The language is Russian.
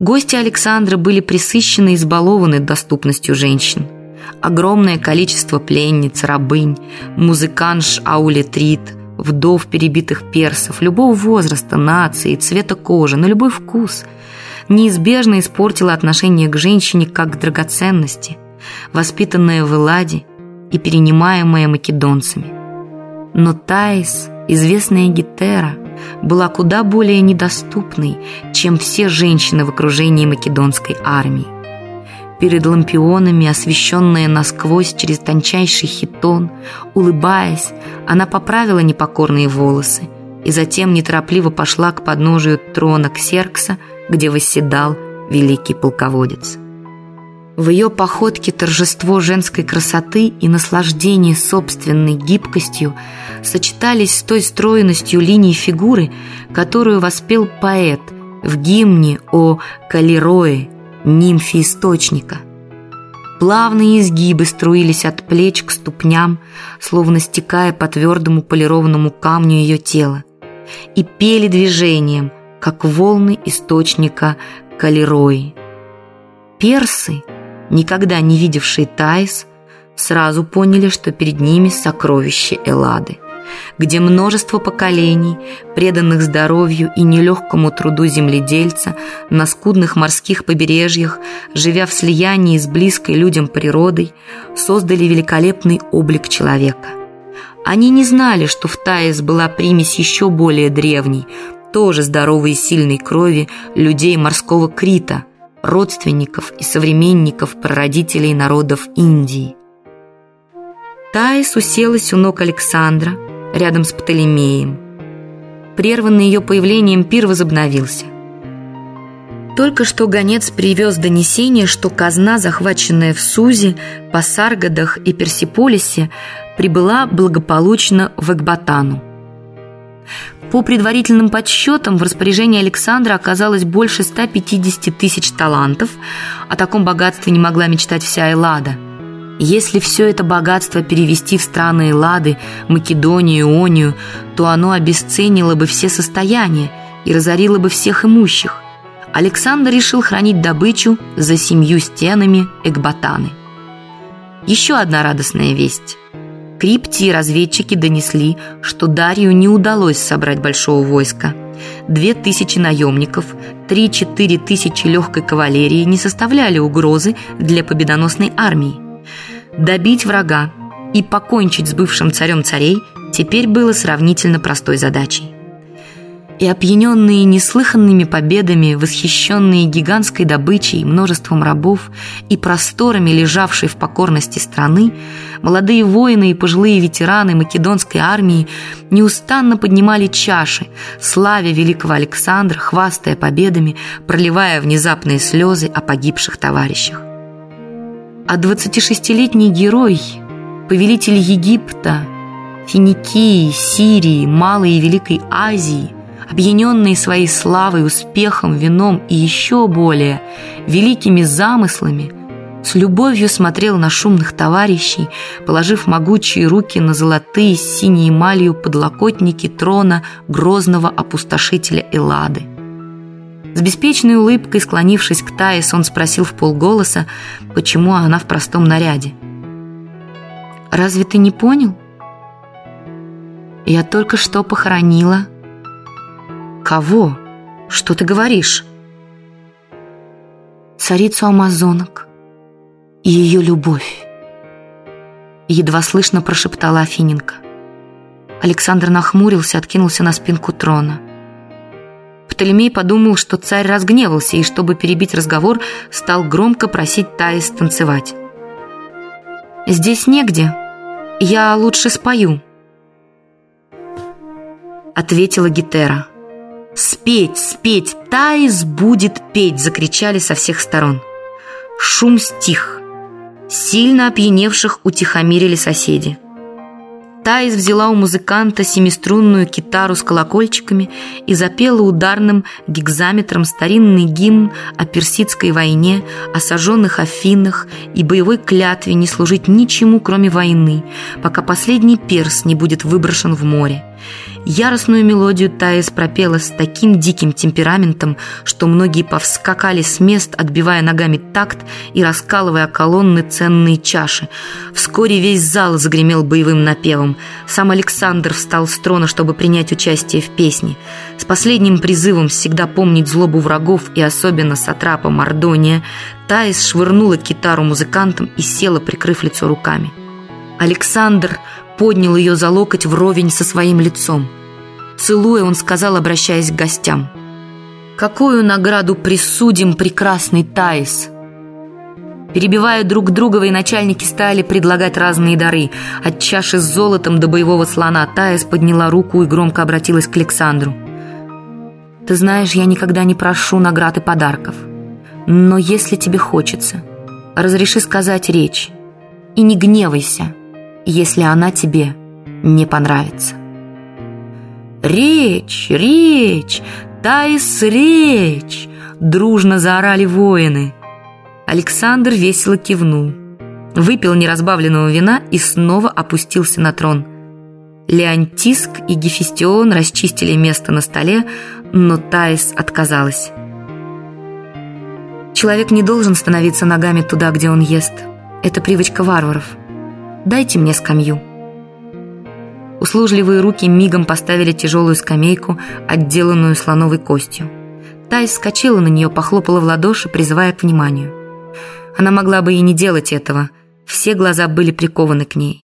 Гости Александра были присыщены и избалованы доступностью женщин. Огромное количество пленниц, рабынь, музыканш аулетрит, вдов перебитых персов, любого возраста, нации, цвета кожи, на любой вкус, неизбежно испортило отношение к женщине как к драгоценности, воспитанное в Эладе и перенимаемое македонцами. Но Таис, известная Гетера, была куда более недоступной, чем все женщины в окружении македонской армии. Перед лампионами, освещенная насквозь через тончайший хитон, улыбаясь, она поправила непокорные волосы и затем неторопливо пошла к подножию трона Ксеркса, где восседал великий полководец. В ее походке торжество женской красоты и наслаждение собственной гибкостью сочетались с той стройностью линий фигуры, которую воспел поэт в гимне о Калерое, нимфе источника. Плавные изгибы струились от плеч к ступням, словно стекая по твердому полированному камню ее тела, и пели движением, как волны источника Калерои. Персы – никогда не видевшие Таис, сразу поняли, что перед ними сокровище Эллады, где множество поколений, преданных здоровью и нелегкому труду земледельца на скудных морских побережьях, живя в слиянии с близкой людям природой, создали великолепный облик человека. Они не знали, что в Таис была примесь еще более древней, тоже здоровой и сильной крови людей морского Крита – родственников и современников прародителей народов Индии. Таис уселась у ног Александра, рядом с Птолемеем. Прерванный ее появлением пир возобновился. Только что гонец привез донесение, что казна, захваченная в Сузе, Пасаргадах и Персиполисе, прибыла благополучно в Экбатану. По предварительным подсчетам, в распоряжении Александра оказалось больше 150 тысяч талантов. О таком богатстве не могла мечтать вся Эллада. Если все это богатство перевести в страны Эллады, Македонию, Ионию, то оно обесценило бы все состояния и разорило бы всех имущих. Александр решил хранить добычу за семью стенами Экбатаны. Еще одна радостная весть. Крипти и разведчики донесли, что Дарью не удалось собрать большого войска. Две тысячи наемников, три-четыре тысячи легкой кавалерии не составляли угрозы для победоносной армии. Добить врага и покончить с бывшим царем царей теперь было сравнительно простой задачей и опьяненные неслыханными победами, восхищенные гигантской добычей, множеством рабов и просторами, лежавшей в покорности страны, молодые воины и пожилые ветераны македонской армии неустанно поднимали чаши, славя великого Александра, хвастая победами, проливая внезапные слезы о погибших товарищах. А 26-летний герой, повелитель Египта, Финикии, Сирии, Малой и Великой Азии – опьяненный своей славой, успехом, вином и еще более великими замыслами, с любовью смотрел на шумных товарищей, положив могучие руки на золотые с синей эмалью подлокотники трона грозного опустошителя Эллады. С беспечной улыбкой, склонившись к Таис, он спросил в полголоса, почему она в простом наряде. «Разве ты не понял? Я только что похоронила «Кого? Что ты говоришь?» «Царицу амазонок и ее любовь», едва слышно прошептала Афиненко. Александр нахмурился, откинулся на спинку трона. Птолемей подумал, что царь разгневался и, чтобы перебить разговор, стал громко просить Таис танцевать. «Здесь негде. Я лучше спою», — ответила Гетера. «Спеть, спеть! Таис будет петь!» – закричали со всех сторон. Шум стих. Сильно опьяневших утихомирили соседи. Таис взяла у музыканта семиструнную китару с колокольчиками и запела ударным гигзаметром старинный гимн о персидской войне, о сожженных Афинах и боевой клятве не служить ничему, кроме войны, пока последний перс не будет выброшен в море Яростную мелодию Таис пропела с таким диким темпераментом, что многие повскакали с мест, отбивая ногами такт и раскалывая колонны ценные чаши. Вскоре весь зал загремел боевым напевом. Сам Александр встал с трона, чтобы принять участие в песне. С последним призывом всегда помнить злобу врагов и особенно сатрапа Мордония, Таис швырнула китару музыкантам и села, прикрыв лицо руками. Александр поднял ее за локоть вровень со своим лицом. Целуя, он сказал, обращаясь к гостям. «Какую награду присудим прекрасный Таис?» Перебивая друг друга, военачальники стали предлагать разные дары. От чаши с золотом до боевого слона Таис подняла руку и громко обратилась к Александру. «Ты знаешь, я никогда не прошу наград и подарков. Но если тебе хочется, разреши сказать речь. И не гневайся, если она тебе не понравится». «Речь! Речь! Таис, речь!» Дружно заорали воины. Александр весело кивнул. Выпил неразбавленного вина и снова опустился на трон. Леонтиск и Гефестион расчистили место на столе, но Таис отказалась. Человек не должен становиться ногами туда, где он ест. Это привычка варваров. Дайте мне скамью. Услужливые руки мигом поставили тяжелую скамейку, отделанную слоновой костью. Тайс вскочила на нее, похлопала в ладоши, призывая к вниманию. Она могла бы и не делать этого. Все глаза были прикованы к ней.